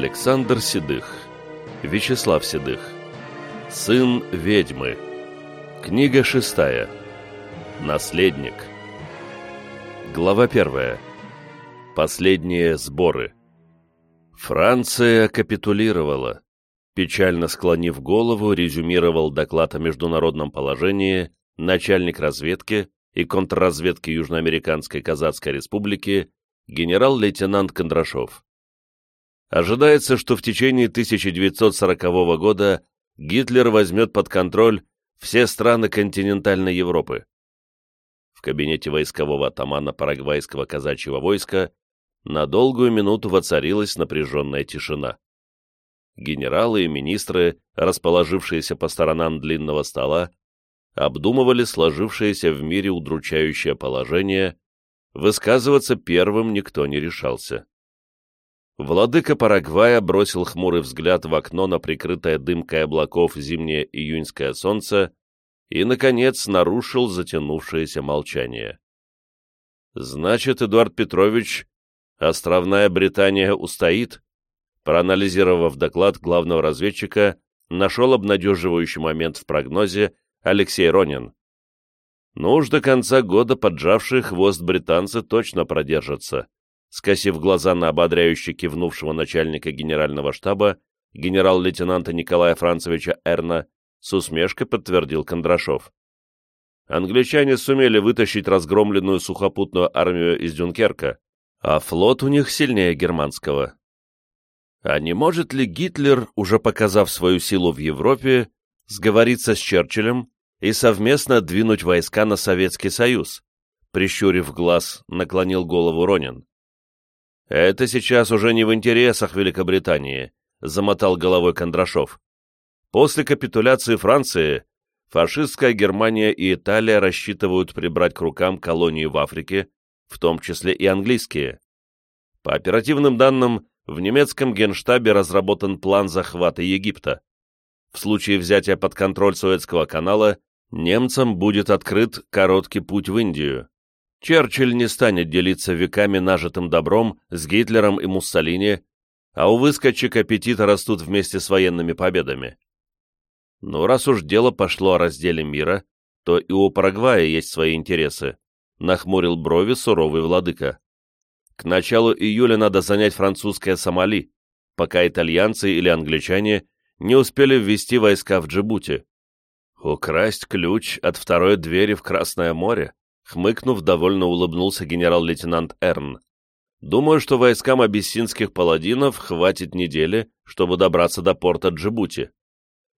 Александр Седых. Вячеслав Седых. Сын ведьмы. Книга шестая. Наследник. Глава первая. Последние сборы. Франция капитулировала. Печально склонив голову, резюмировал доклад о международном положении начальник разведки и контрразведки Южноамериканской Казацкой Республики генерал-лейтенант Кондрашов. Ожидается, что в течение 1940 года Гитлер возьмет под контроль все страны континентальной Европы. В кабинете войскового атамана парагвайского казачьего войска на долгую минуту воцарилась напряженная тишина. Генералы и министры, расположившиеся по сторонам длинного стола, обдумывали сложившееся в мире удручающее положение, высказываться первым никто не решался. Владыка Парагвая бросил хмурый взгляд в окно на прикрытое дымкой облаков зимнее июньское солнце и, наконец, нарушил затянувшееся молчание. «Значит, Эдуард Петрович, островная Британия устоит?» Проанализировав доклад главного разведчика, нашел обнадеживающий момент в прогнозе Алексей Ронин. Ну уж до конца года поджавшие хвост британцы точно продержатся. Скосив глаза на ободряюще кивнувшего начальника генерального штаба, генерал-лейтенанта Николая Францевича Эрна, с усмешкой подтвердил Кондрашов. Англичане сумели вытащить разгромленную сухопутную армию из Дюнкерка, а флот у них сильнее германского. А не может ли Гитлер, уже показав свою силу в Европе, сговориться с Черчиллем и совместно двинуть войска на Советский Союз? Прищурив глаз, наклонил голову Ронин. «Это сейчас уже не в интересах Великобритании», — замотал головой Кондрашов. «После капитуляции Франции фашистская Германия и Италия рассчитывают прибрать к рукам колонии в Африке, в том числе и английские. По оперативным данным, в немецком генштабе разработан план захвата Египта. В случае взятия под контроль Суэцкого канала немцам будет открыт короткий путь в Индию. Черчилль не станет делиться веками нажитым добром с Гитлером и Муссолини, а у выскочек аппетита растут вместе с военными победами. Но раз уж дело пошло о разделе мира, то и у Парагвая есть свои интересы, нахмурил брови суровый владыка. К началу июля надо занять французское Сомали, пока итальянцы или англичане не успели ввести войска в Джибути. Украсть ключ от второй двери в Красное море? Хмыкнув, довольно улыбнулся генерал-лейтенант Эрн. «Думаю, что войскам абиссинских паладинов хватит недели, чтобы добраться до порта Джибути.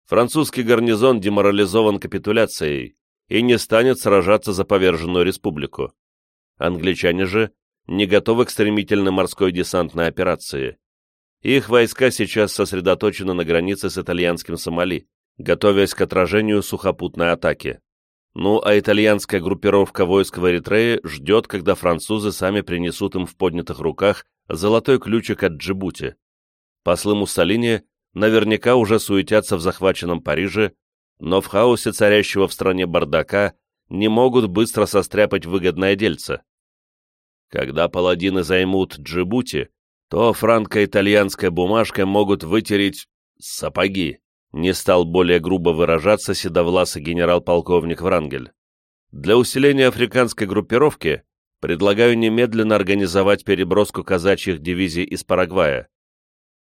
Французский гарнизон деморализован капитуляцией и не станет сражаться за поверженную республику. Англичане же не готовы к стремительной морской десантной операции. Их войска сейчас сосредоточены на границе с итальянским Сомали, готовясь к отражению сухопутной атаки. Ну, а итальянская группировка войск в Эритрее ждет, когда французы сами принесут им в поднятых руках золотой ключик от Джибути. Послы Муссолини наверняка уже суетятся в захваченном Париже, но в хаосе царящего в стране бардака не могут быстро состряпать выгодное дельце. Когда паладины займут Джибути, то франко-итальянской бумажкой могут вытереть сапоги не стал более грубо выражаться седовласый генерал-полковник Врангель. Для усиления африканской группировки предлагаю немедленно организовать переброску казачьих дивизий из Парагвая.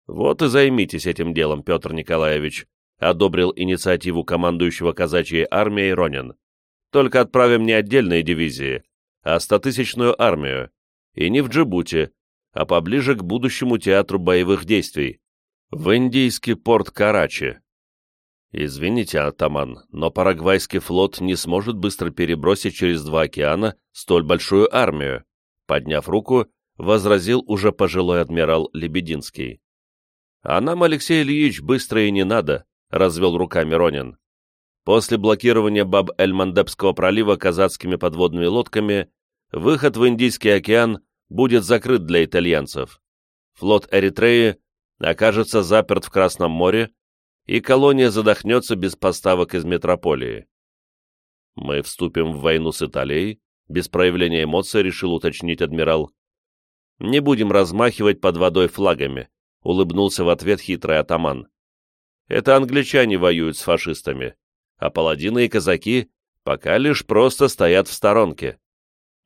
Вот и займитесь этим делом, Петр Николаевич, одобрил инициативу командующего казачьей армией Ронин. Только отправим не отдельные дивизии, а стотысячную армию, и не в Джибути, а поближе к будущему театру боевых действий, в индийский порт Карачи. Извините, атаман, но парагвайский флот не сможет быстро перебросить через два океана столь большую армию, подняв руку, возразил уже пожилой адмирал Лебединский. А нам, Алексей Ильич, быстро и не надо, развел руками Ронин. После блокирования Баб-эль-Мандебского пролива казацкими подводными лодками выход в Индийский океан будет закрыт для итальянцев. Флот Эритреи окажется заперт в Красном море, и колония задохнется без поставок из метрополии. Мы вступим в войну с Италией, без проявления эмоций решил уточнить адмирал. Не будем размахивать под водой флагами, — улыбнулся в ответ хитрый атаман. «Это англичане воюют с фашистами, а паладины и казаки пока лишь просто стоят в сторонке.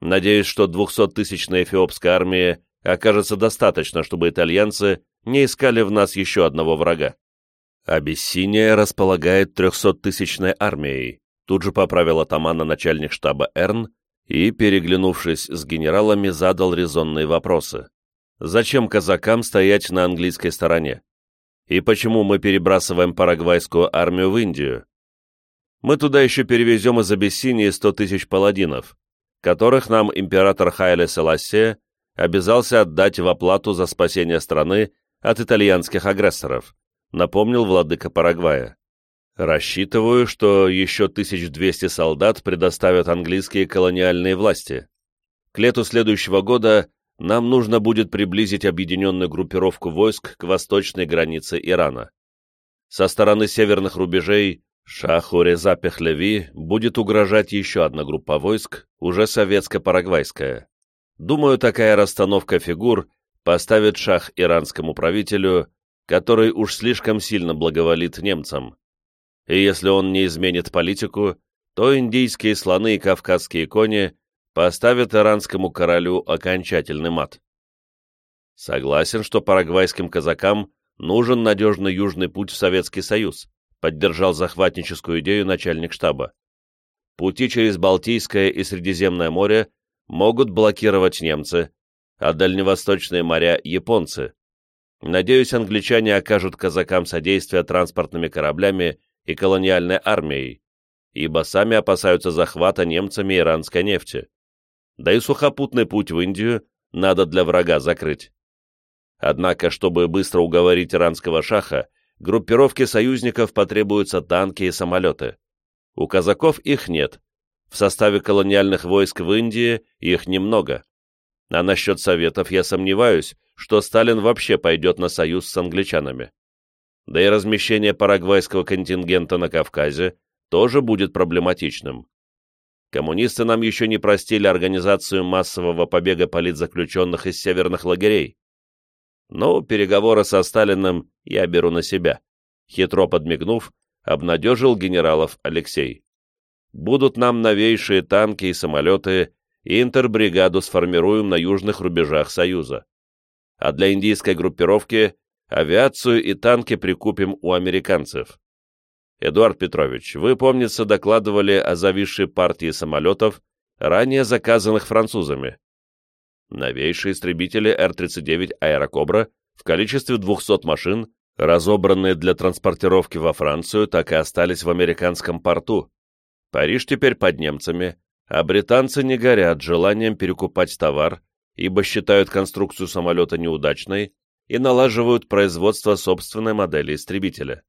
Надеюсь, что двухсоттысячная эфиопская армия окажется достаточно, чтобы итальянцы не искали в нас еще одного врага. Абиссиния располагает трехсоттысячной армией, тут же поправил атамана начальник штаба Эрн и, переглянувшись с генералами, задал резонные вопросы. Зачем казакам стоять на английской стороне? И почему мы перебрасываем парагвайскую армию в Индию? Мы туда еще перевезем из Абиссинии сто тысяч паладинов, которых нам император Хайле Селассия обязался отдать в оплату за спасение страны от итальянских агрессоров, напомнил владыка Парагвая. Рассчитываю, что еще 1200 солдат предоставят английские колониальные власти. К лету следующего года нам нужно будет приблизить объединенную группировку войск к восточной границе Ирана. Со стороны северных рубежей Шаху Реза будет угрожать еще одна группа войск, уже советско-парагвайская. Думаю, такая расстановка фигур поставит шах иранскому правителю, который уж слишком сильно благоволит немцам. И если он не изменит политику, то индийские слоны и кавказские кони поставят иранскому королю окончательный мат. Согласен, что парагвайским казакам нужен надежный южный путь в Советский Союз, поддержал захватническую идею начальник штаба. Пути через Балтийское и Средиземное море могут блокировать немцы, а дальневосточные моря — японцы. Надеюсь, англичане окажут казакам содействие транспортными кораблями и колониальной армией, ибо сами опасаются захвата немцами иранской нефти. Да и сухопутный путь в Индию надо для врага закрыть. Однако, чтобы быстро уговорить иранского шаха, группировке союзников потребуются танки и самолеты. У казаков их нет, в составе колониальных войск в Индии их немного. А насчет Советов я сомневаюсь, что Сталин вообще пойдет на союз с англичанами. Да и размещение парагвайского контингента на Кавказе тоже будет проблематичным. Коммунисты нам еще не простили организацию массового побега политзаключенных из северных лагерей. Но переговоры со Сталиным я беру на себя. Хитро подмигнув, обнадежил генералов Алексей будут нам новейшие танки и самолеты, интербригаду сформируем на южных рубежах Союза. А для индийской группировки авиацию и танки прикупим у американцев. Эдуард Петрович, вы, помнится, докладывали о зависшей партии самолетов, ранее заказанных французами. Новейшие истребители Р-39 «Аэрокобра» в количестве 200 машин, разобранные для транспортировки во Францию, так и остались в американском порту, Париж теперь под немцами, а британцы не горят желанием перекупать товар, ибо считают конструкцию самолета неудачной и налаживают производство собственной модели истребителя.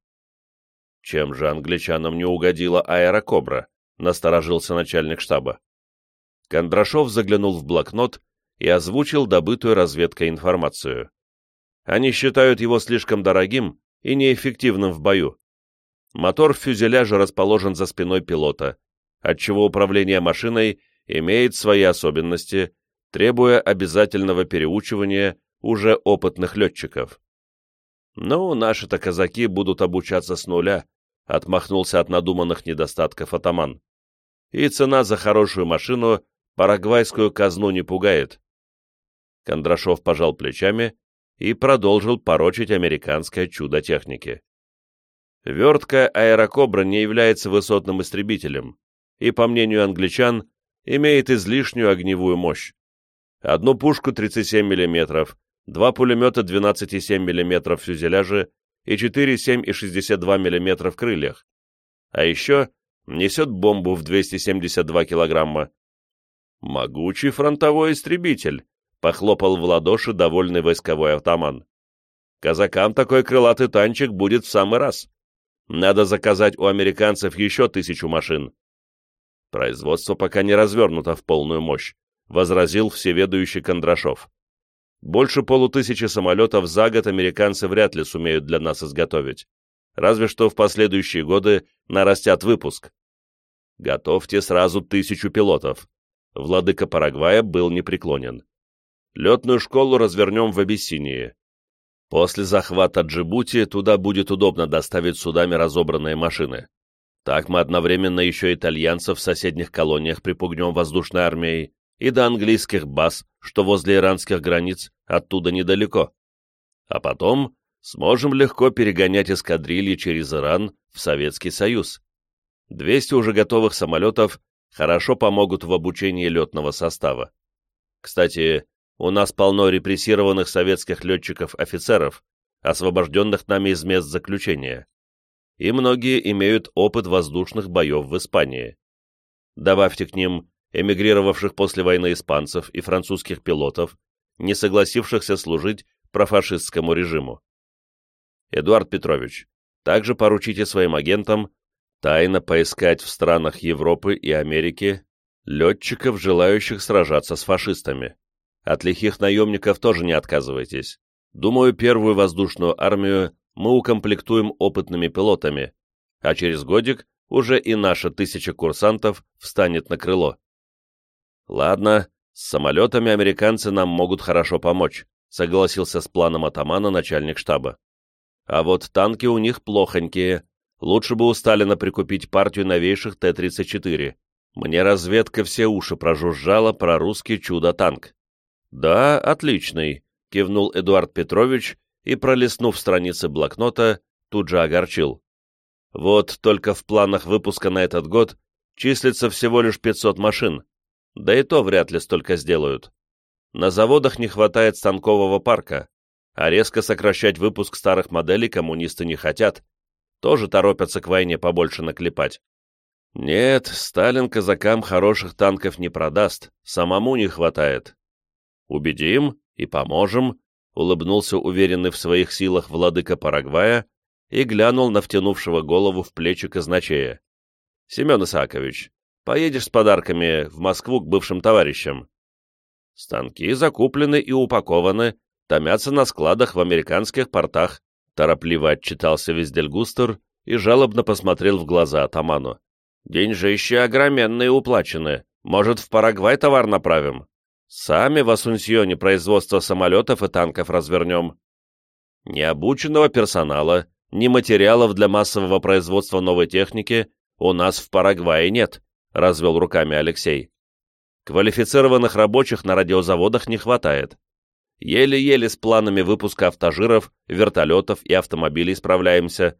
Чем же англичанам не угодила аэрокобра, насторожился начальник штаба. Кондрашов заглянул в блокнот и озвучил добытую разведкой информацию. Они считают его слишком дорогим и неэффективным в бою. Мотор в фюзеляже расположен за спиной пилота, отчего управление машиной имеет свои особенности, требуя обязательного переучивания уже опытных летчиков. «Ну, наши-то казаки будут обучаться с нуля», — отмахнулся от надуманных недостатков атаман. «И цена за хорошую машину парагвайскую казну не пугает». Кондрашов пожал плечами и продолжил порочить американское чудо техники. Вертка аэрокобра не является высотным истребителем и, по мнению англичан, имеет излишнюю огневую мощь. Одну пушку 37 мм, два пулемета 12,7 мм в фюзеляже и 4 7,62 мм в крыльях. А еще несет бомбу в 272 килограмма. «Могучий фронтовой истребитель», — похлопал в ладоши довольный войсковой автоман. «Казакам такой крылатый танчик будет в самый раз». Надо заказать у американцев еще тысячу машин. Производство пока не развернуто в полную мощь, возразил всеведущий Кондрашов. Больше полутысячи самолетов за год американцы вряд ли сумеют для нас изготовить. Разве что в последующие годы нарастят выпуск. Готовьте сразу тысячу пилотов. Владыка Парагвая был непреклонен. Летную школу развернем в Абиссинии. После захвата Джибути туда будет удобно доставить судами разобранные машины. Так мы одновременно еще итальянцев в соседних колониях припугнем воздушной армией и до английских баз, что возле иранских границ, оттуда недалеко. А потом сможем легко перегонять эскадрильи через Иран в Советский Союз. 200 уже готовых самолетов хорошо помогут в обучении летного состава. Кстати, у нас полно репрессированных советских летчиков-офицеров, освобожденных нами из мест заключения. И многие имеют опыт воздушных боев в Испании. Добавьте к ним эмигрировавших после войны испанцев и французских пилотов, не согласившихся служить профашистскому режиму. Эдуард Петрович, также поручите своим агентам тайно поискать в странах Европы и Америки летчиков, желающих сражаться с фашистами. От лихих наемников тоже не отказывайтесь. Думаю, первую воздушную армию мы укомплектуем опытными пилотами, а через годик уже и наша тысяча курсантов встанет на крыло. Ладно, с самолетами американцы нам могут хорошо помочь, согласился с планом атамана начальник штаба. А вот танки у них плохонькие. Лучше бы у Сталина прикупить партию новейших Т-34. Мне разведка все уши прожужжала про русский чудо-танк. «Да, отличный», — кивнул Эдуард Петрович и, пролистнув страницы блокнота, тут же огорчил. «Вот только в планах выпуска на этот год числится всего лишь 500 машин, да и то вряд ли столько сделают. На заводах не хватает станкового парка, а резко сокращать выпуск старых моделей коммунисты не хотят, тоже торопятся к войне побольше наклепать. Нет, Сталин казакам хороших танков не продаст, самому не хватает. «Убедим и поможем», — улыбнулся уверенный в своих силах владыка Парагвая и глянул на втянувшего голову в плечи казначея. «Семен Исаакович, поедешь с подарками в Москву к бывшим товарищам?» «Станки закуплены и упакованы, томятся на складах в американских портах», торопливо отчитался Виздельгустер и жалобно посмотрел в глаза атаману. «Деньжищи огроменные уплачены. Может, в Парагвай товар направим?» Сами в Асунсьоне производство самолетов и танков развернем. Ни обученного персонала, ни материалов для массового производства новой техники у нас в Парагвае нет, развел руками Алексей. Квалифицированных рабочих на радиозаводах не хватает. Еле-еле с планами выпуска автожиров, вертолетов и автомобилей справляемся.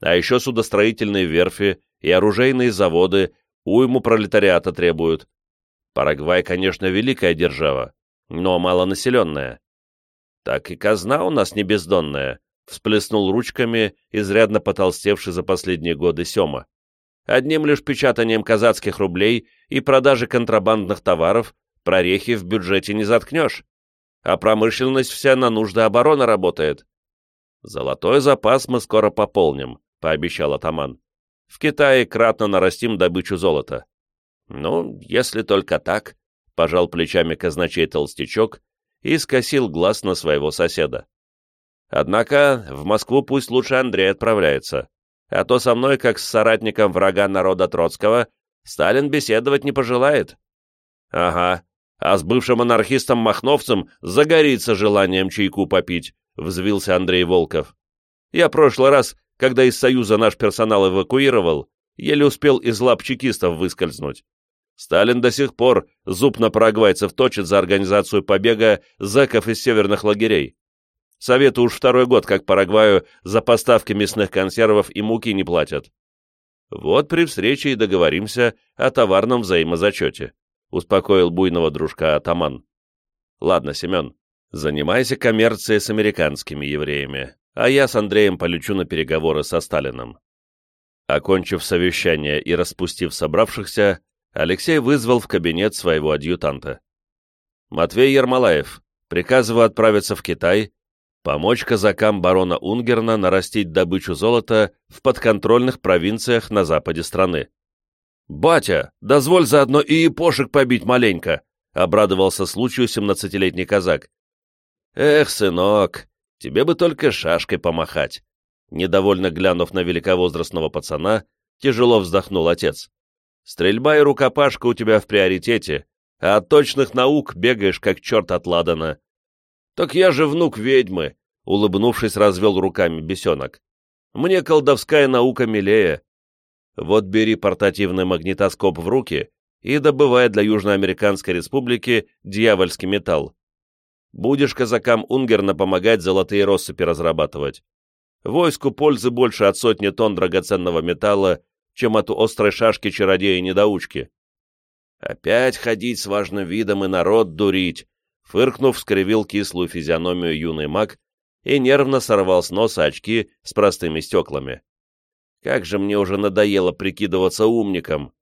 А еще судостроительные верфи и оружейные заводы уйму пролетариата требуют. Парагвай, конечно, великая держава, но малонаселенная. Так и казна у нас не бездонная, всплеснул ручками, изрядно потолстевший за последние годы Сема. Одним лишь печатанием казацких рублей и продажей контрабандных товаров прорехи в бюджете не заткнешь, а промышленность вся на нужды обороны работает. Золотой запас мы скоро пополним, пообещал атаман. В Китае кратно нарастим добычу золота. «Ну, если только так», — пожал плечами казначей толстячок и скосил глаз на своего соседа. «Однако в Москву пусть лучше Андрей отправляется, а то со мной, как с соратником врага народа Троцкого, Сталин беседовать не пожелает». «Ага, а с бывшим анархистом-махновцем загорится желанием чайку попить», — взвился Андрей Волков. «Я прошлый раз, когда из Союза наш персонал эвакуировал, еле успел из лап чекистов выскользнуть. Сталин до сих пор зуб на парагвайцев точит за организацию побега зэков из северных лагерей. Совету уж второй год, как Парагваю, за поставки мясных консервов и муки не платят. Вот при встрече и договоримся о товарном взаимозачете, успокоил буйного дружка атаман. Ладно, Семен, занимайся коммерцией с американскими евреями, а я с Андреем полечу на переговоры со Сталином. Окончив совещание и распустив собравшихся, Алексей вызвал в кабинет своего адъютанта. «Матвей Ермолаев, приказываю отправиться в Китай, помочь казакам барона Унгерна нарастить добычу золота в подконтрольных провинциях на западе страны». «Батя, дозволь заодно и епошек побить маленько», — обрадовался случаю семнадцатилетний казак. «Эх, сынок, тебе бы только шашкой помахать», — недовольно глянув на великовозрастного пацана, тяжело вздохнул отец. Стрельба и рукопашка у тебя в приоритете, а от точных наук бегаешь, как черт от ладана. Так я же внук ведьмы, улыбнувшись, развел руками бесенок. Мне колдовская наука милее. Вот бери портативный магнитоскоп в руки и добывай для Южноамериканской республики дьявольский металл. Будешь казакам Унгерна помогать золотые россыпи разрабатывать. Войску пользы больше от сотни тонн драгоценного металла, чем от острой шашки чародея-недоучки. Опять ходить с важным видом и народ дурить, фыркнув, скривил кислую физиономию юный маг и нервно сорвал с носа очки с простыми стеклами. Как же мне уже надоело прикидываться умником!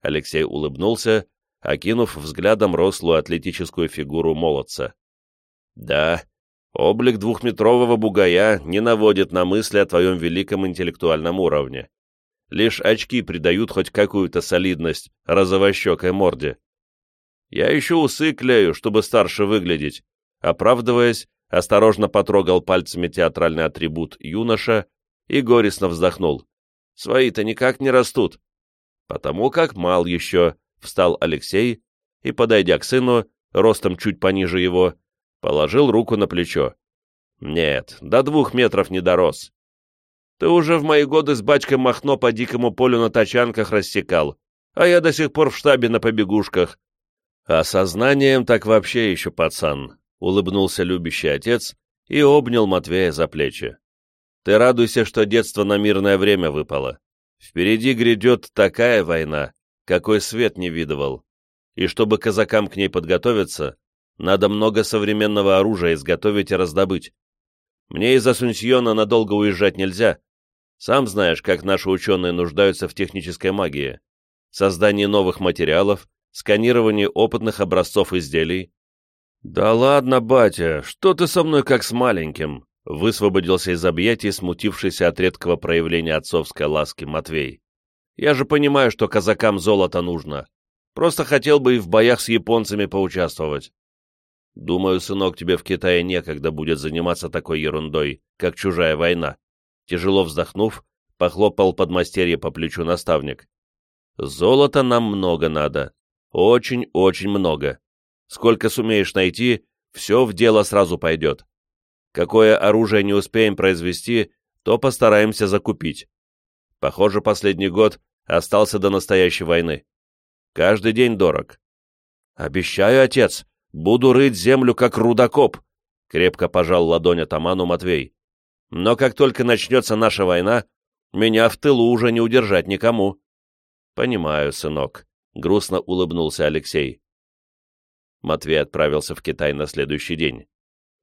Алексей улыбнулся, окинув взглядом рослую атлетическую фигуру молодца. Да, облик двухметрового бугая не наводит на мысли о твоем великом интеллектуальном уровне. Лишь очки придают хоть какую-то солидность розовощекой морде. Я еще усы клею, чтобы старше выглядеть. Оправдываясь, осторожно потрогал пальцами театральный атрибут юноша и горестно вздохнул. Свои-то никак не растут. Потому как мал еще, встал Алексей и, подойдя к сыну, ростом чуть пониже его, Положил руку на плечо. «Нет, до двух метров не дорос. Ты уже в мои годы с бачкой Махно по дикому полю на тачанках рассекал, а я до сих пор в штабе на побегушках». «А сознанием так вообще еще пацан», — улыбнулся любящий отец и обнял Матвея за плечи. «Ты радуйся, что детство на мирное время выпало. Впереди грядет такая война, какой свет не видывал. И чтобы казакам к ней подготовиться, надо много современного оружия изготовить и раздобыть. Мне из Асунсьона надолго уезжать нельзя. Сам знаешь, как наши ученые нуждаются в технической магии. Создании новых материалов, сканировании опытных образцов изделий. «Да ладно, батя, что ты со мной как с маленьким?» Высвободился из объятий, смутившийся от редкого проявления отцовской ласки Матвей. «Я же понимаю, что казакам золото нужно. Просто хотел бы и в боях с японцами поучаствовать. Думаю, сынок, тебе в Китае некогда будет заниматься такой ерундой, как чужая война. Тяжело вздохнув, похлопал подмастерье по плечу наставник. Золота нам много надо. Очень-очень много. Сколько сумеешь найти, все в дело сразу пойдет. Какое оружие не успеем произвести, то постараемся закупить. Похоже, последний год остался до настоящей войны. Каждый день дорог. Обещаю, отец, Буду рыть землю, как рудокоп!» — крепко пожал ладонь атаману Матвей. «Но как только начнется наша война, меня в тылу уже не удержать никому». «Понимаю, сынок», — грустно улыбнулся Алексей. Матвей отправился в Китай на следующий день.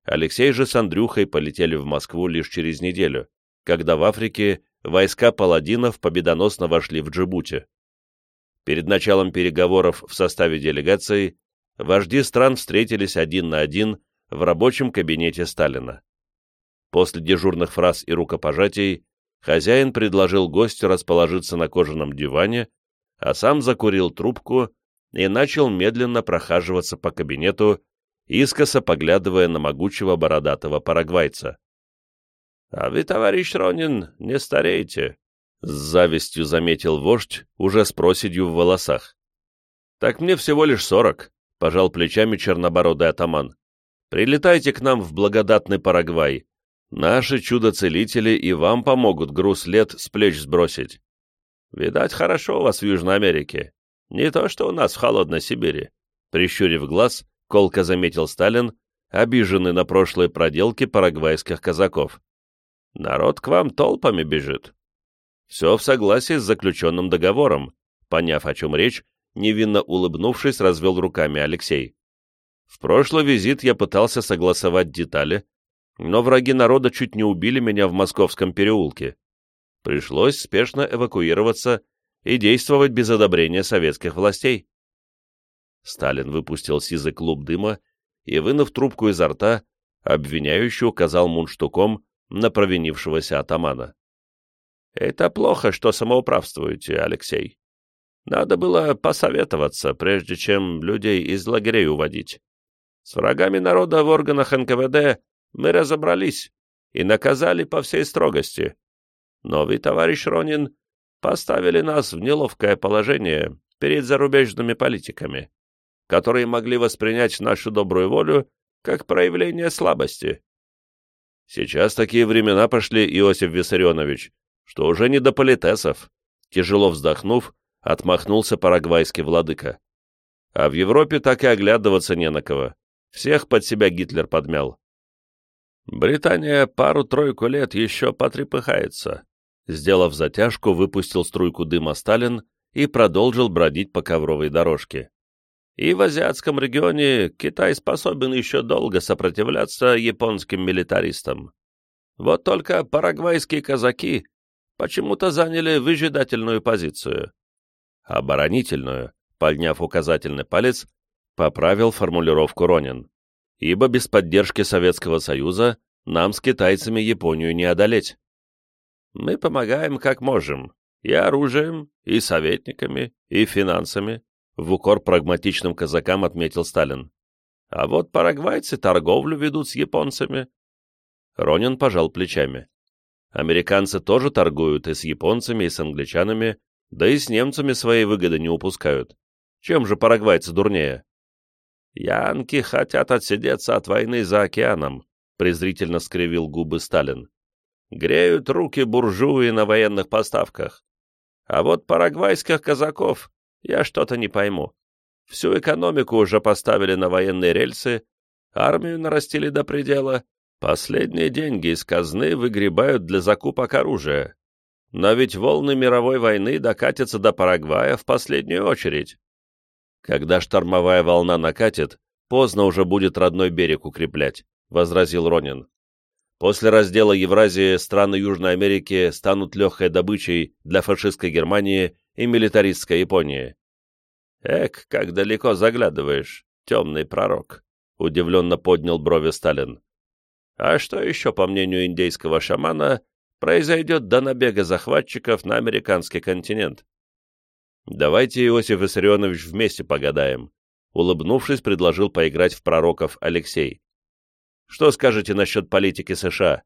Алексей же с Андрюхой полетели в Москву лишь через неделю, когда в Африке войска паладинов победоносно вошли в Джибути. Перед началом переговоров в составе делегации вожди стран встретились один на один в рабочем кабинете Сталина. После дежурных фраз и рукопожатий хозяин предложил гостю расположиться на кожаном диване, а сам закурил трубку и начал медленно прохаживаться по кабинету, искоса поглядывая на могучего бородатого парагвайца. — А вы, товарищ Ронин, не стареете, — с завистью заметил вождь, уже с проседью в волосах. — Так мне всего лишь сорок, пожал плечами чернобородый атаман. «Прилетайте к нам в благодатный Парагвай. Наши чудо-целители и вам помогут груз лет с плеч сбросить. Видать, хорошо у вас в Южной Америке. Не то, что у нас в холодной Сибири». Прищурив глаз, колко заметил Сталин, обиженный на прошлые проделки парагвайских казаков. «Народ к вам толпами бежит». Все в согласии с заключенным договором. Поняв, о чем речь, невинно улыбнувшись, развел руками Алексей. В прошлый визит я пытался согласовать детали, но враги народа чуть не убили меня в московском переулке. Пришлось спешно эвакуироваться и действовать без одобрения советских властей. Сталин выпустил сизый клуб дыма и, вынув трубку изо рта, обвиняющий указал мундштуком на провинившегося атамана. — Это плохо, что самоуправствуете, Алексей. Надо было посоветоваться, прежде чем людей из лагерей уводить. С врагами народа в органах НКВД мы разобрались и наказали по всей строгости. Но вы, товарищ Ронин, поставили нас в неловкое положение перед зарубежными политиками, которые могли воспринять нашу добрую волю как проявление слабости. Сейчас такие времена пошли, Иосиф Виссарионович, что уже не до политесов. Тяжело вздохнув, отмахнулся парагвайский владыка. А в Европе так и оглядываться не на кого. Всех под себя Гитлер подмял. Британия пару-тройку лет еще потрепыхается. Сделав затяжку, выпустил струйку дыма Сталин и продолжил бродить по ковровой дорожке. И в азиатском регионе Китай способен еще долго сопротивляться японским милитаристам. Вот только парагвайские казаки почему-то заняли выжидательную позицию. Оборонительную, подняв указательный палец, поправил формулировку Ронин. Ибо без поддержки Советского Союза нам с китайцами Японию не одолеть. Мы помогаем как можем, и оружием, и советниками, и финансами, в укор прагматичным казакам отметил Сталин. А вот парагвайцы торговлю ведут с японцами. Ронин пожал плечами. Американцы тоже торгуют и с японцами, и с англичанами, да и с немцами своей выгоды не упускают. Чем же парагвайцы дурнее? Янки хотят отсидеться от войны за океаном, презрительно скривил губы Сталин. Греют руки буржуи на военных поставках. А вот парагвайских казаков я что-то не пойму. Всю экономику уже поставили на военные рельсы, армию нарастили до предела, последние деньги из казны выгребают для закупок оружия. Но ведь волны мировой войны докатятся до Парагвая в последнюю очередь. Когда штормовая волна накатит, поздно уже будет родной берег укреплять, — возразил Ронин. После раздела Евразии страны Южной Америки станут легкой добычей для фашистской Германии и милитаристской Японии. «Эк, как далеко заглядываешь, темный пророк!» — удивленно поднял брови Сталин. «А что еще, по мнению индейского шамана, произойдет до набега захватчиков на американский континент?» «Давайте, Иосиф Виссарионович, вместе погадаем», — улыбнувшись, предложил поиграть в пророков Алексей. Что скажете насчет политики США?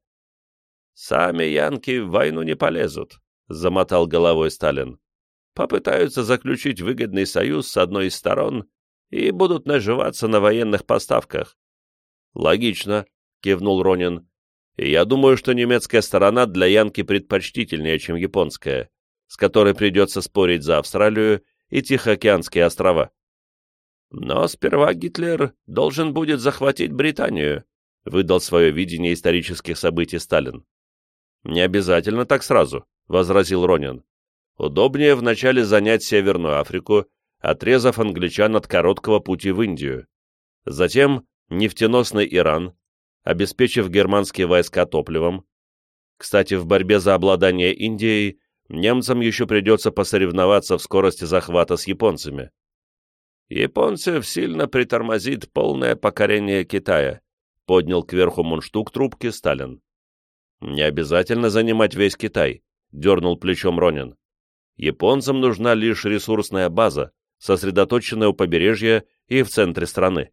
Сами янки в войну не полезут, замотал головой Сталин. Попытаются заключить выгодный союз с одной из сторон и будут наживаться на военных поставках. Логично, кивнул Ронин. Я думаю, что немецкая сторона для Янки предпочтительнее, чем японская, с которой придется спорить за Австралию и Тихоокеанские острова. Но сперва Гитлер должен будет захватить Британию, выдал свое видение исторических событий Сталин. «Не обязательно так сразу», — возразил Ронин. «Удобнее вначале занять Северную Африку, отрезав англичан от короткого пути в Индию. Затем нефтеносный Иран, обеспечив германские войска топливом. Кстати, в борьбе за обладание Индией немцам еще придется посоревноваться в скорости захвата с японцами. Японцев сильно притормозит полное покорение Китая, поднял кверху мундштук трубки Сталин. «Не обязательно занимать весь Китай», — дернул плечом Ронин. «Японцам нужна лишь ресурсная база, сосредоточенная у побережья и в центре страны.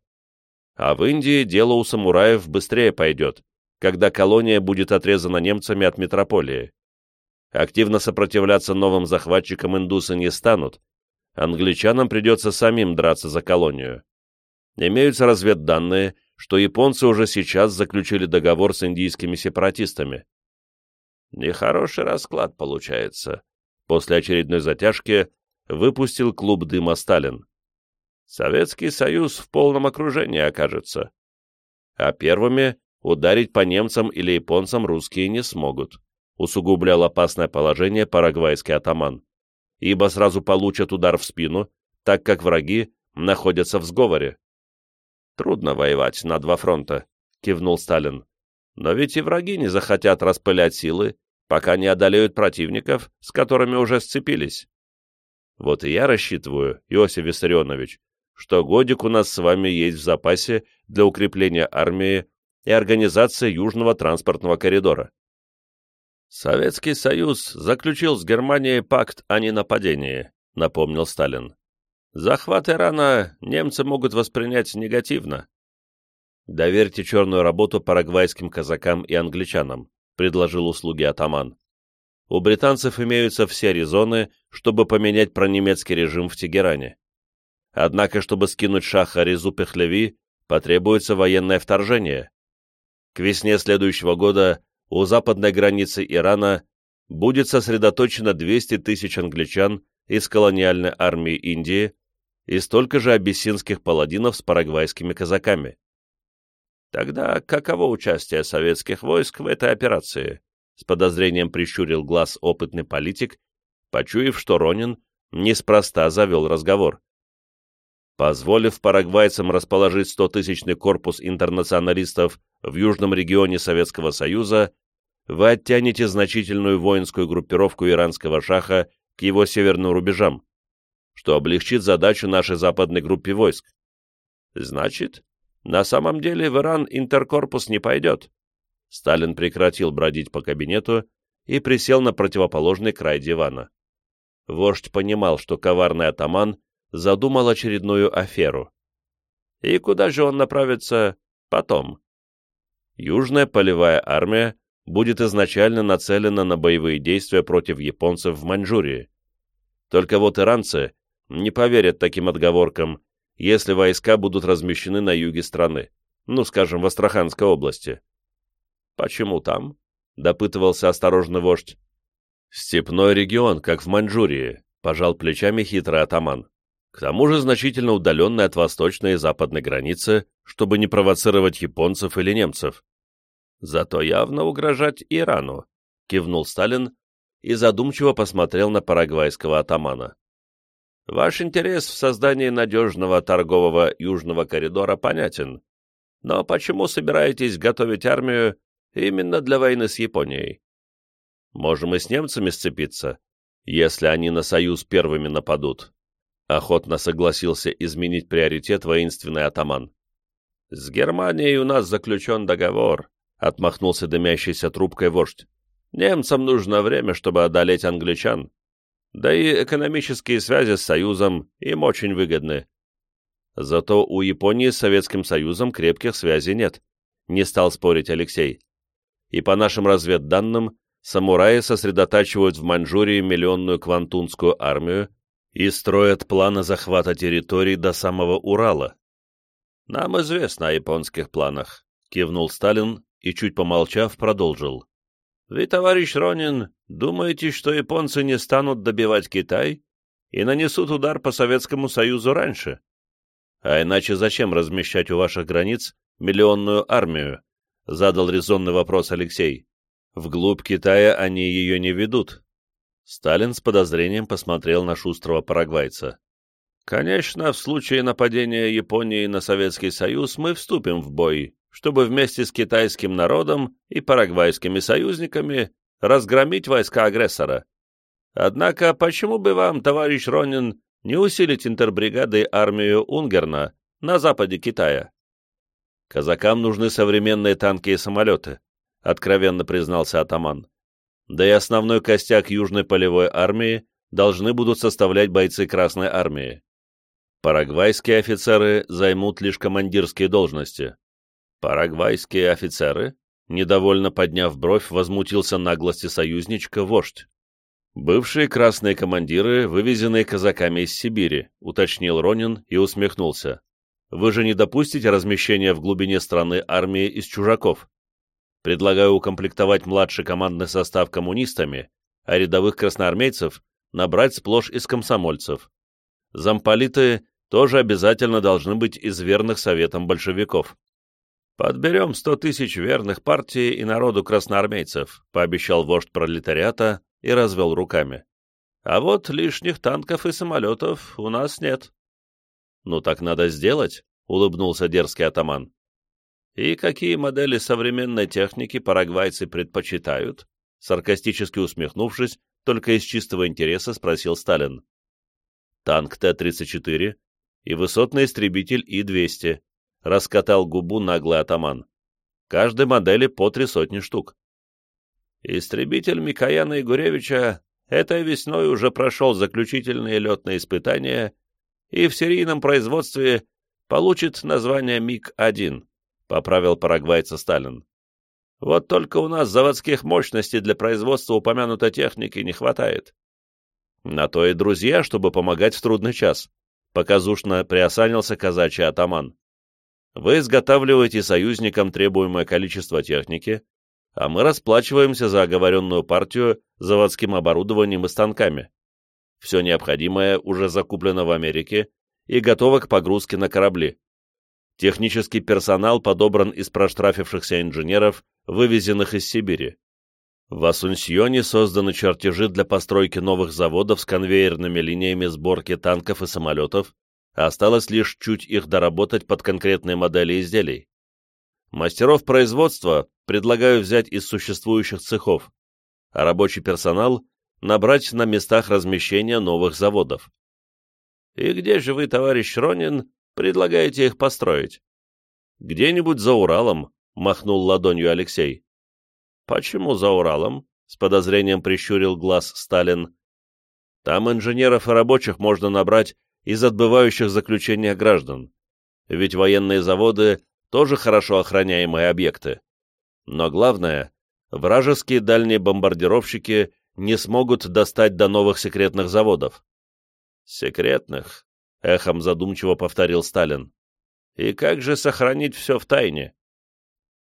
А в Индии дело у самураев быстрее пойдет, когда колония будет отрезана немцами от метрополии. Активно сопротивляться новым захватчикам индусы не станут, англичанам придется самим драться за колонию. Имеются разведданные, что японцы уже сейчас заключили договор с индийскими сепаратистами. Нехороший расклад получается. После очередной затяжки выпустил клуб дыма Сталин. Советский Союз в полном окружении окажется. А первыми ударить по немцам или японцам русские не смогут, усугублял опасное положение парагвайский атаман, ибо сразу получат удар в спину, так как враги находятся в сговоре. Трудно воевать на два фронта, кивнул Сталин. Но ведь и враги не захотят распылять силы, пока не одолеют противников, с которыми уже сцепились. Вот и я рассчитываю, Иосиф Виссарионович, что годик у нас с вами есть в запасе для укрепления армии и организации Южного транспортного коридора. Советский Союз заключил с Германией пакт о ненападении, напомнил Сталин. Захват Ирана немцы могут воспринять негативно. Доверьте черную работу парагвайским казакам и англичанам, предложил услуги атаман. У британцев имеются все резоны, чтобы поменять пронемецкий режим в Тегеране. Однако, чтобы скинуть шаха Резу Пехлеви, потребуется военное вторжение. К весне следующего года у западной границы Ирана будет сосредоточено 200 тысяч англичан из колониальной армии Индии и столько же абиссинских паладинов с парагвайскими казаками. Тогда каково участие советских войск в этой операции? С подозрением прищурил глаз опытный политик, почуяв, что Ронин неспроста завел разговор. Позволив парагвайцам расположить 100-тысячный корпус интернационалистов в южном регионе Советского Союза, вы оттянете значительную воинскую группировку иранского шаха к его северным рубежам, что облегчит задачу нашей западной группе войск. Значит, на самом деле в Иран интеркорпус не пойдет. Сталин прекратил бродить по кабинету и присел на противоположный край дивана. Вождь понимал, что коварный атаман задумал очередную аферу. И куда же он направится потом? Южная полевая армия будет изначально нацелена на боевые действия против японцев в Маньчжурии. Только вот иранцы не поверят таким отговоркам, если войска будут размещены на юге страны, ну, скажем, в Астраханской области. «Почему там?» — допытывался осторожный вождь. «Степной регион, как в Маньчжурии», — пожал плечами хитрый атаман. К тому же значительно удаленный от восточной и западной границы, чтобы не провоцировать японцев или немцев. Зато явно угрожать Ирану, кивнул Сталин и задумчиво посмотрел на парагвайского атамана. Ваш интерес в создании надежного торгового южного коридора понятен. Но почему собираетесь готовить армию именно для войны с Японией? Можем и с немцами сцепиться, если они на союз первыми нападут, Охотно согласился изменить приоритет воинственный атаман. «С Германией у нас заключен договор», — отмахнулся дымящейся трубкой вождь. «Немцам нужно время, чтобы одолеть англичан. Да и экономические связи с Союзом им очень выгодны. Зато у Японии с Советским Союзом крепких связей нет», — не стал спорить Алексей. «И по нашим разведданным, самураи сосредотачивают в Маньчжурии миллионную квантунскую армию, и строят планы захвата территорий до самого Урала. «Нам известно о японских планах», — кивнул Сталин и, чуть помолчав, продолжил. «Вы, товарищ Ронин, думаете, что японцы не станут добивать Китай и нанесут удар по Советскому Союзу раньше? А иначе зачем размещать у ваших границ миллионную армию?» — задал резонный вопрос Алексей. «Вглубь Китая они ее не ведут, Сталин с подозрением посмотрел на шустрого парагвайца. «Конечно, в случае нападения Японии на Советский Союз мы вступим в бой, чтобы вместе с китайским народом и парагвайскими союзниками разгромить войска агрессора. Однако, почему бы вам, товарищ Ронин, не усилить интербригады армию Унгерна на западе Китая?» «Казакам нужны современные танки и самолеты», — откровенно признался атаман да и основной костяк Южной полевой армии должны будут составлять бойцы Красной армии. Парагвайские офицеры займут лишь командирские должности. Парагвайские офицеры, недовольно подняв бровь, возмутился наглости союзничка вождь. «Бывшие красные командиры, вывезенные казаками из Сибири», уточнил Ронин и усмехнулся. «Вы же не допустите размещения в глубине страны армии из чужаков?» Предлагаю укомплектовать младший командный состав коммунистами, а рядовых красноармейцев набрать сплошь из комсомольцев. Замполиты тоже обязательно должны быть из верных советам большевиков. «Подберем сто тысяч верных партии и народу красноармейцев», пообещал вождь пролетариата и развел руками. «А вот лишних танков и самолетов у нас нет». «Ну так надо сделать», — улыбнулся дерзкий атаман. И какие модели современной техники парагвайцы предпочитают? Саркастически усмехнувшись, только из чистого интереса спросил Сталин. Танк Т-34 и высотный истребитель И-200, раскатал губу наглый атаман. Каждой модели по три сотни штук. Истребитель Микояна и Гуревича этой весной уже прошел заключительные летные испытания и в серийном производстве получит название МиГ-1 поправил парагвайца Сталин. Вот только у нас заводских мощностей для производства упомянутой техники не хватает. На то и друзья, чтобы помогать в трудный час. Показушно приосанился казачий атаман. Вы изготавливаете союзникам требуемое количество техники, а мы расплачиваемся за оговоренную партию заводским оборудованием и станками. Все необходимое уже закуплено в Америке и готово к погрузке на корабли. Технический персонал подобран из проштрафившихся инженеров, вывезенных из Сибири. В Асунсьоне созданы чертежи для постройки новых заводов с конвейерными линиями сборки танков и самолетов, осталось лишь чуть их доработать под конкретные модели изделий. Мастеров производства предлагаю взять из существующих цехов, а рабочий персонал набрать на местах размещения новых заводов. И где же вы, товарищ Ронин, предлагаете их построить? Где-нибудь за Уралом, махнул ладонью Алексей. Почему за Уралом? С подозрением прищурил глаз Сталин. Там инженеров и рабочих можно набрать из отбывающих заключения граждан. Ведь военные заводы тоже хорошо охраняемые объекты. Но главное, вражеские дальние бомбардировщики не смогут достать до новых секретных заводов. «Секретных», — эхом задумчиво повторил Сталин. «И как же сохранить все в тайне?»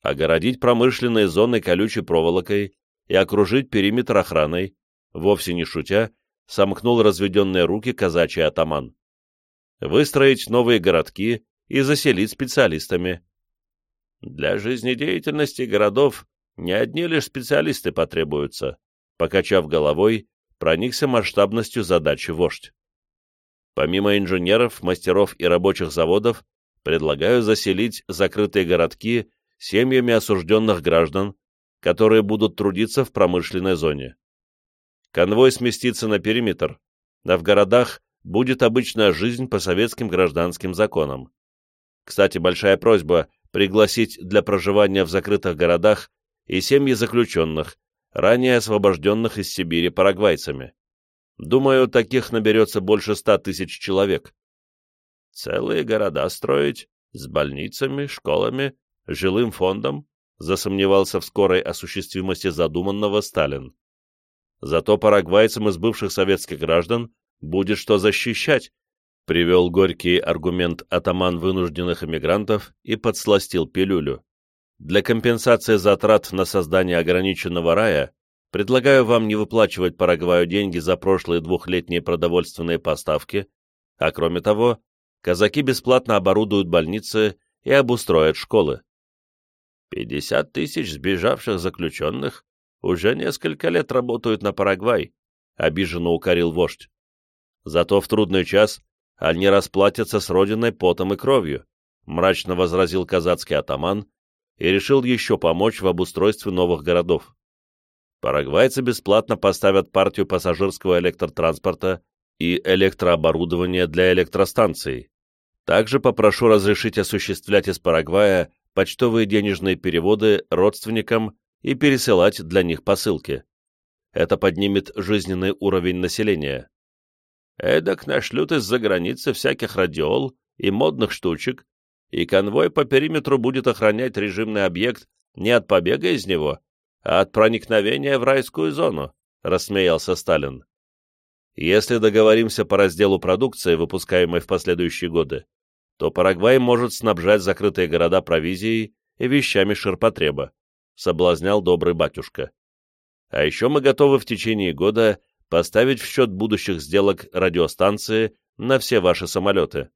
Огородить промышленные зоны колючей проволокой и окружить периметр охраной, вовсе не шутя, сомкнул разведенные руки казачий атаман. Выстроить новые городки и заселить специалистами. Для жизнедеятельности городов не одни лишь специалисты потребуются, покачав головой, проникся масштабностью задачи вождь. Помимо инженеров, мастеров и рабочих заводов, предлагаю заселить закрытые городки семьями осужденных граждан, которые будут трудиться в промышленной зоне. Конвой сместится на периметр, а в городах будет обычная жизнь по советским гражданским законам. Кстати, большая просьба пригласить для проживания в закрытых городах и семьи заключенных, ранее освобожденных из Сибири парагвайцами. Думаю, таких наберется больше ста тысяч человек. Целые города строить, с больницами, школами, жилым фондом, засомневался в скорой осуществимости задуманного Сталин. Зато парагвайцам из бывших советских граждан будет что защищать, привел горький аргумент атаман вынужденных эмигрантов и подсластил пилюлю. Для компенсации затрат на создание ограниченного рая Предлагаю вам не выплачивать Парагваю деньги за прошлые двухлетние продовольственные поставки, а кроме того, казаки бесплатно оборудуют больницы и обустроят школы. Пятьдесят тысяч сбежавших заключенных уже несколько лет работают на Парагвай, обиженно укорил вождь. Зато в трудный час они расплатятся с родиной потом и кровью, мрачно возразил казацкий атаман и решил еще помочь в обустройстве новых городов. Парагвайцы бесплатно поставят партию пассажирского электротранспорта и электрооборудования для электростанций. Также попрошу разрешить осуществлять из Парагвая почтовые денежные переводы родственникам и пересылать для них посылки. Это поднимет жизненный уровень населения. Эдак нашлют из-за границы всяких радиол и модных штучек, и конвой по периметру будет охранять режимный объект не от побега из него, а от проникновения в райскую зону», — рассмеялся Сталин. «Если договоримся по разделу продукции, выпускаемой в последующие годы, то Парагвай может снабжать закрытые города провизией и вещами ширпотреба», — соблазнял добрый батюшка. «А еще мы готовы в течение года поставить в счет будущих сделок радиостанции на все ваши самолеты».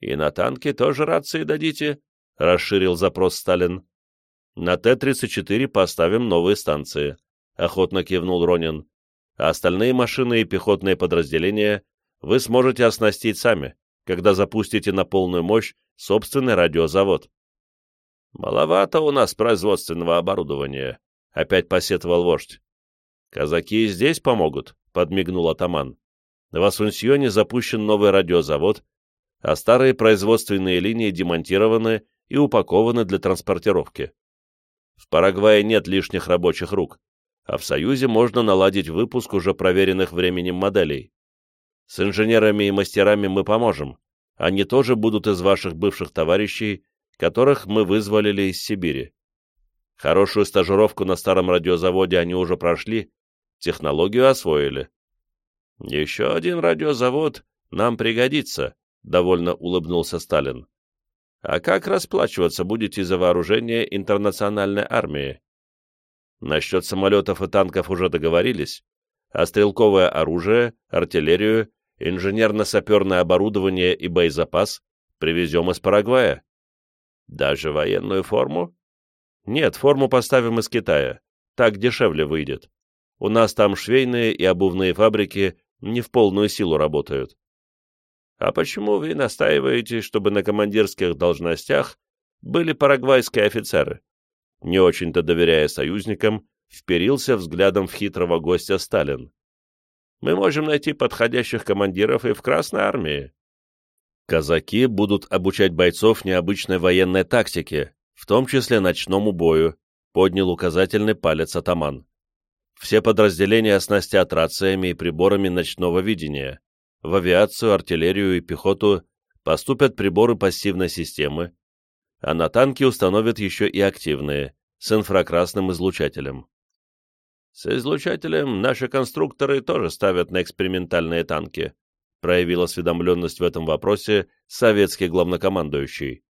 «И на танки тоже рации дадите?» — расширил запрос Сталин. На Т-34 поставим новые станции», — охотно кивнул Ронин. «А остальные машины и пехотные подразделения вы сможете оснастить сами, когда запустите на полную мощь собственный радиозавод». «Маловато у нас производственного оборудования», — опять посетовал вождь. «Казаки и здесь помогут», — подмигнул атаман. «В Асунсьоне запущен новый радиозавод, а старые производственные линии демонтированы и упакованы для транспортировки. В Парагвае нет лишних рабочих рук, а в Союзе можно наладить выпуск уже проверенных временем моделей. С инженерами и мастерами мы поможем. Они тоже будут из ваших бывших товарищей, которых мы вызволили из Сибири. Хорошую стажировку на старом радиозаводе они уже прошли, технологию освоили. Еще один радиозавод нам пригодится, — довольно улыбнулся Сталин. А как расплачиваться будете за вооружение интернациональной армии? Насчет самолетов и танков уже договорились, а стрелковое оружие, артиллерию, инженерно-саперное оборудование и боезапас привезем из Парагвая. Даже военную форму? Нет, форму поставим из Китая. Так дешевле выйдет. У нас там швейные и обувные фабрики не в полную силу работают. А почему вы настаиваете, чтобы на командирских должностях были парагвайские офицеры? Не очень-то доверяя союзникам, вперился взглядом в хитрого гостя Сталин. Мы можем найти подходящих командиров и в Красной армии. Казаки будут обучать бойцов необычной военной тактике, в том числе ночному бою, поднял указательный палец атаман. Все подразделения оснастят рациями и приборами ночного видения. В авиацию, артиллерию и пехоту поступят приборы пассивной системы, а на танки установят еще и активные, с инфракрасным излучателем. С излучателем наши конструкторы тоже ставят на экспериментальные танки, проявил осведомленность в этом вопросе советский главнокомандующий.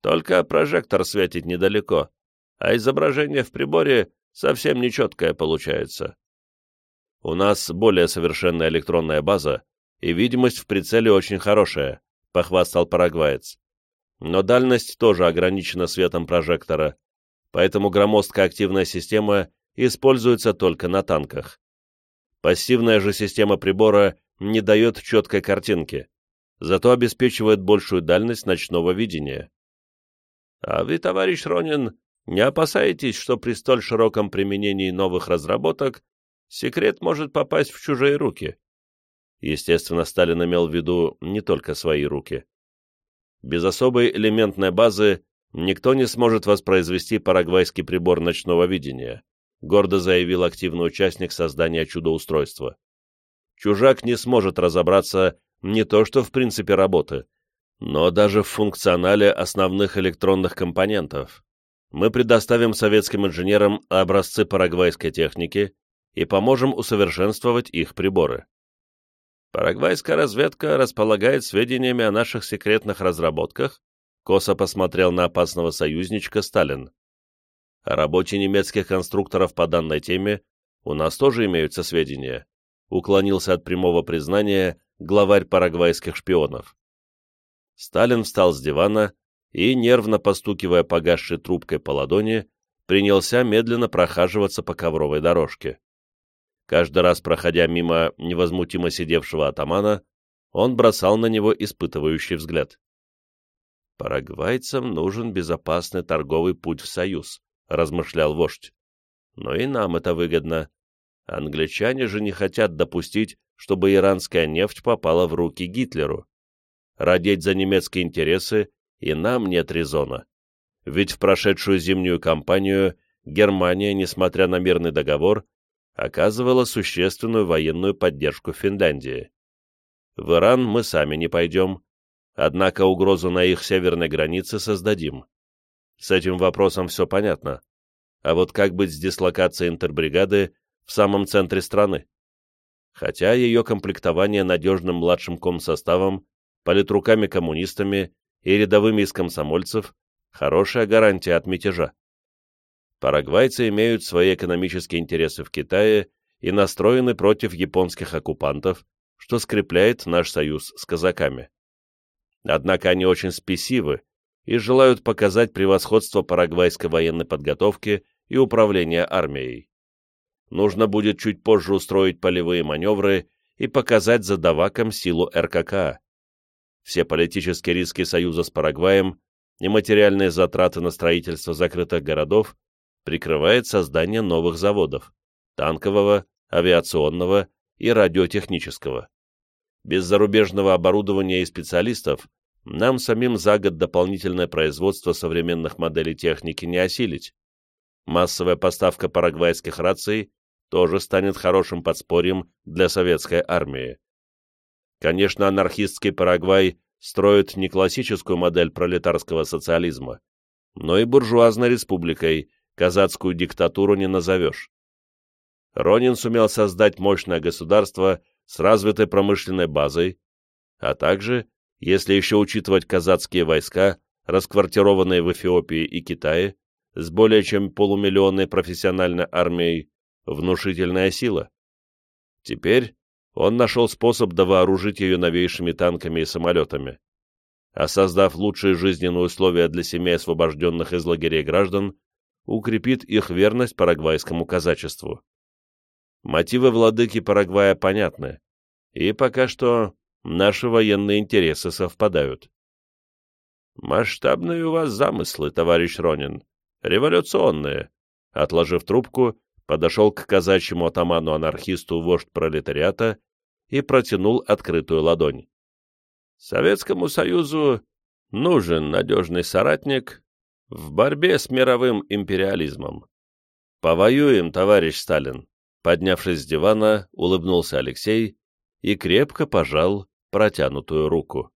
Только прожектор светит недалеко, а изображение в приборе совсем нечеткое получается. У нас более совершенная электронная база, и видимость в прицеле очень хорошая, похвастал парагваец. Но дальность тоже ограничена светом прожектора, поэтому громоздкая активная система используется только на танках. Пассивная же система прибора не дает четкой картинки, зато обеспечивает большую дальность ночного видения. А вы, товарищ Ронин, не опасаетесь, что при столь широком применении новых разработок секрет может попасть в чужие руки? Естественно, Сталин имел в виду не только свои руки. Без особой элементной базы никто не сможет воспроизвести парагвайский прибор ночного видения, гордо заявил активный участник создания чудоустройства. Чужак не сможет разобраться не то что в принципе работы, но даже в функционале основных электронных компонентов. Мы предоставим советским инженерам образцы парагвайской техники и поможем усовершенствовать их приборы. Парагвайская разведка располагает сведениями о наших секретных разработках, косо посмотрел на опасного союзничка Сталин. О работе немецких конструкторов по данной теме у нас тоже имеются сведения, уклонился от прямого признания главарь парагвайских шпионов. Сталин встал с дивана и, нервно постукивая погасшей трубкой по ладони, принялся медленно прохаживаться по ковровой дорожке. Каждый раз, проходя мимо невозмутимо сидевшего атамана, он бросал на него испытывающий взгляд. «Парагвайцам нужен безопасный торговый путь в Союз», — размышлял вождь. «Но и нам это выгодно. Англичане же не хотят допустить, чтобы иранская нефть попала в руки Гитлеру родить за немецкие интересы и нам нет резона. Ведь в прошедшую зимнюю кампанию Германия, несмотря на мирный договор, оказывала существенную военную поддержку Финляндии. В Иран мы сами не пойдем, однако угрозу на их северной границе создадим. С этим вопросом все понятно. А вот как быть с дислокацией интербригады в самом центре страны? Хотя ее комплектование надежным младшим комсоставом политруками-коммунистами и рядовыми из комсомольцев – хорошая гарантия от мятежа. Парагвайцы имеют свои экономические интересы в Китае и настроены против японских оккупантов, что скрепляет наш союз с казаками. Однако они очень спесивы и желают показать превосходство парагвайской военной подготовки и управления армией. Нужно будет чуть позже устроить полевые маневры и показать задавакам силу РККА все политические риски союза с Парагваем и материальные затраты на строительство закрытых городов прикрывает создание новых заводов – танкового, авиационного и радиотехнического. Без зарубежного оборудования и специалистов нам самим за год дополнительное производство современных моделей техники не осилить. Массовая поставка парагвайских раций тоже станет хорошим подспорьем для советской армии. Конечно, анархистский Парагвай строит не классическую модель пролетарского социализма, но и буржуазной республикой, казацкую диктатуру не назовешь. Ронин сумел создать мощное государство с развитой промышленной базой, а также, если еще учитывать казацкие войска, расквартированные в Эфиопии и Китае, с более чем полумиллионной профессиональной армией, внушительная сила. Теперь он нашел способ довооружить ее новейшими танками и самолетами. А создав лучшие жизненные условия для семей освобожденных из лагерей граждан, укрепит их верность парагвайскому казачеству. Мотивы владыки Парагвая понятны, и пока что наши военные интересы совпадают. «Масштабные у вас замыслы, товарищ Ронин. Революционные». Отложив трубку, подошел к казачьему атаману-анархисту вождь пролетариата и протянул открытую ладонь. «Советскому Союзу нужен надежный соратник в борьбе с мировым империализмом. Повоюем, товарищ Сталин!» Поднявшись с дивана, улыбнулся Алексей и крепко пожал протянутую руку.